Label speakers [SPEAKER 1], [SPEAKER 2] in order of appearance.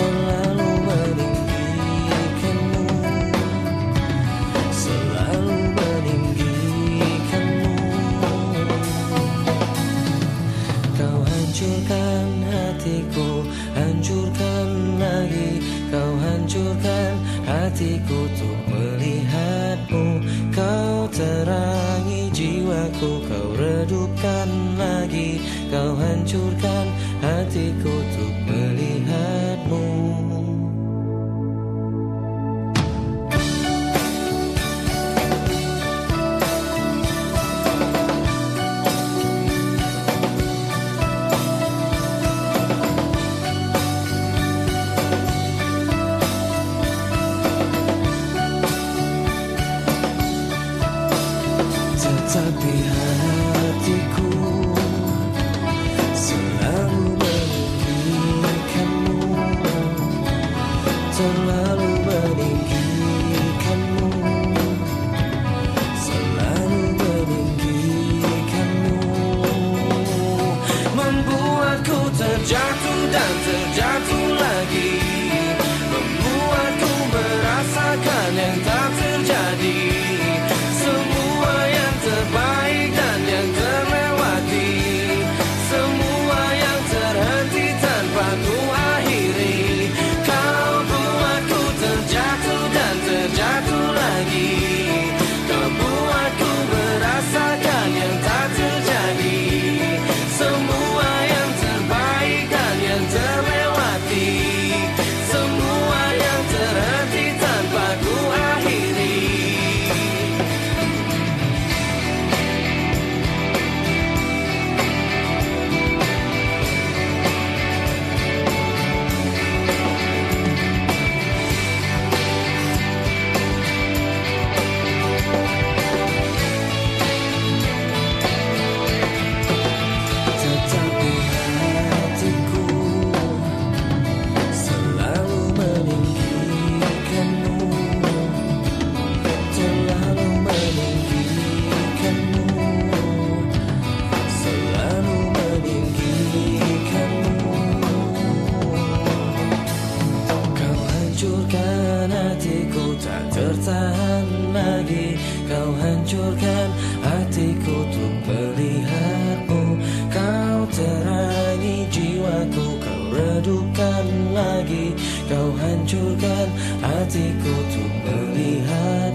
[SPEAKER 1] selalu meninggikanmu. Selalu meninggikanmu. Kau hancurkan hatiku Hancurkan lagi. Kau hancurkan hatiku Untuk melihatmu. Kau terangi jiwaku Kau redupkan lagi. Kau hancurkan hatiku Tapi hatiku Selalu menginginkanmu Terlalu be hancurkan hatiku untuk melihat.